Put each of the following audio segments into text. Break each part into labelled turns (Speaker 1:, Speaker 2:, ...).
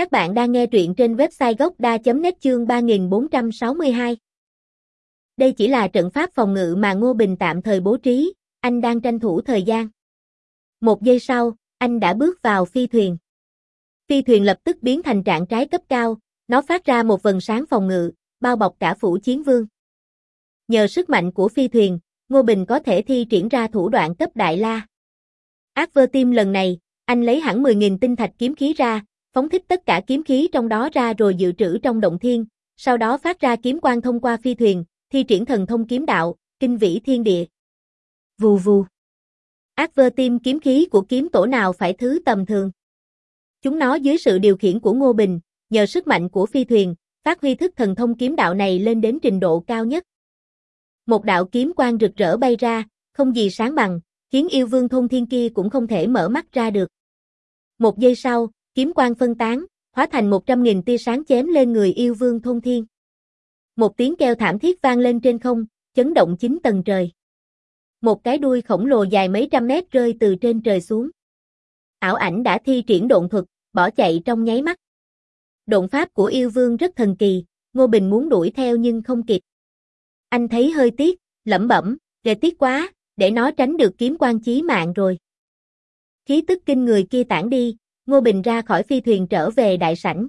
Speaker 1: Các bạn đang nghe truyện trên website gocda.net chương 3462. Đây chỉ là trận pháp phòng ngự mà Ngô Bình tạm thời bố trí, anh đang tranh thủ thời gian. Một giây sau, anh đã bước vào phi thuyền. Phi thuyền lập tức biến thành trạng trái cấp cao, nó phát ra một vần sáng phòng ngự, bao bọc cả phủ chiến vương. Nhờ sức mạnh của phi thuyền, Ngô Bình có thể thi triển ra thủ đoạn cấp đại la. Ác vơ tim lần này, anh lấy hẳn 10.000 tinh thạch kiếm khí ra, phóng thích tất cả kiếm khí trong đó ra rồi dự trữ trong động thiên, sau đó phát ra kiếm quang thông qua phi thuyền, thi triển thần thông kiếm đạo, kinh vĩ thiên địa. Vù vù. Ác vơ tim kiếm khí của kiếm tổ nào phải thứ tầm thường. Chúng nó dưới sự điều khiển của Ngô Bình, nhờ sức mạnh của phi thuyền, phát huy thức thần thông kiếm đạo này lên đến trình độ cao nhất. Một đạo kiếm quang rực rỡ bay ra, không gì sáng bằng, khiến yêu vương thôn thiên kia cũng không thể mở mắt ra được. Một giây sau, kiếm quang phân tán, hóa thành 100.000 tia sáng chém lên người yêu vương thôn thiên. Một tiếng kêu thảm thiết vang lên trên không, chấn động chín tầng trời. Một cái đuôi khổng lồ dài mấy trăm mét rơi từ trên trời xuống. Ảo ảnh đã thi triển độn thuật, bỏ chạy trong nháy mắt. Độn pháp của yêu vương rất thần kỳ, Ngô Bình muốn đuổi theo nhưng không kịp. Anh thấy hơi tiếc, lẩm bẩm, ghê tiếc quá, để nó tránh được kiếm quan chí mạng rồi. Khí tức kinh người kia tản đi, Ngô Bình ra khỏi phi thuyền trở về đại sảnh.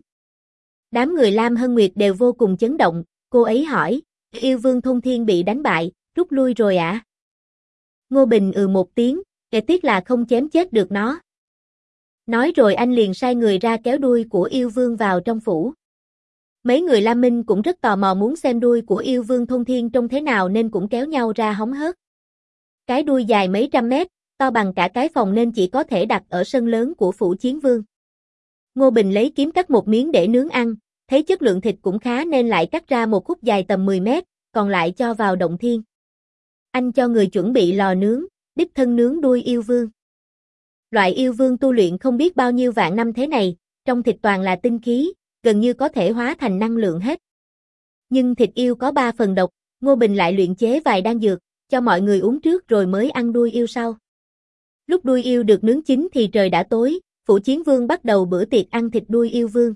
Speaker 1: Đám người Lam Hân Nguyệt đều vô cùng chấn động, cô ấy hỏi, yêu vương thông thiên bị đánh bại, rút lui rồi ạ? À? Ngô Bình ừ một tiếng, kể tiếc là không chém chết được nó. Nói rồi anh liền sai người ra kéo đuôi của yêu vương vào trong phủ. Mấy người Lam Minh cũng rất tò mò muốn xem đuôi của yêu vương thông thiên trông thế nào nên cũng kéo nhau ra hóng hớt. Cái đuôi dài mấy trăm mét, to bằng cả cái phòng nên chỉ có thể đặt ở sân lớn của phủ chiến vương. Ngô Bình lấy kiếm cắt một miếng để nướng ăn, thấy chất lượng thịt cũng khá nên lại cắt ra một khúc dài tầm 10 mét, còn lại cho vào động thiên. Anh cho người chuẩn bị lò nướng, đích thân nướng đuôi yêu vương. Loại yêu vương tu luyện không biết bao nhiêu vạn năm thế này, trong thịt toàn là tinh khí, gần như có thể hóa thành năng lượng hết. Nhưng thịt yêu có 3 phần độc, Ngô Bình lại luyện chế vài đan dược, cho mọi người uống trước rồi mới ăn đuôi yêu sau. Lúc đuôi yêu được nướng chín thì trời đã tối, phủ chiến vương bắt đầu bữa tiệc ăn thịt đuôi yêu vương.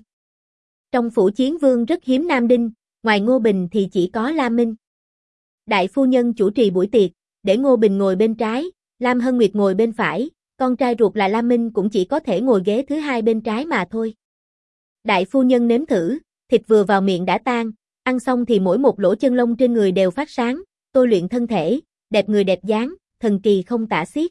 Speaker 1: Trong phủ chiến vương rất hiếm nam đinh, ngoài Ngô Bình thì chỉ có Lam Minh. Đại phu nhân chủ trì buổi tiệc, để Ngô Bình ngồi bên trái, Lam Hân Nguyệt ngồi bên phải, con trai ruột là Lam Minh cũng chỉ có thể ngồi ghế thứ hai bên trái mà thôi. Đại phu nhân nếm thử, thịt vừa vào miệng đã tan, ăn xong thì mỗi một lỗ chân lông trên người đều phát sáng, tôi luyện thân thể, đẹp người đẹp dáng, thần kỳ không tả xiết.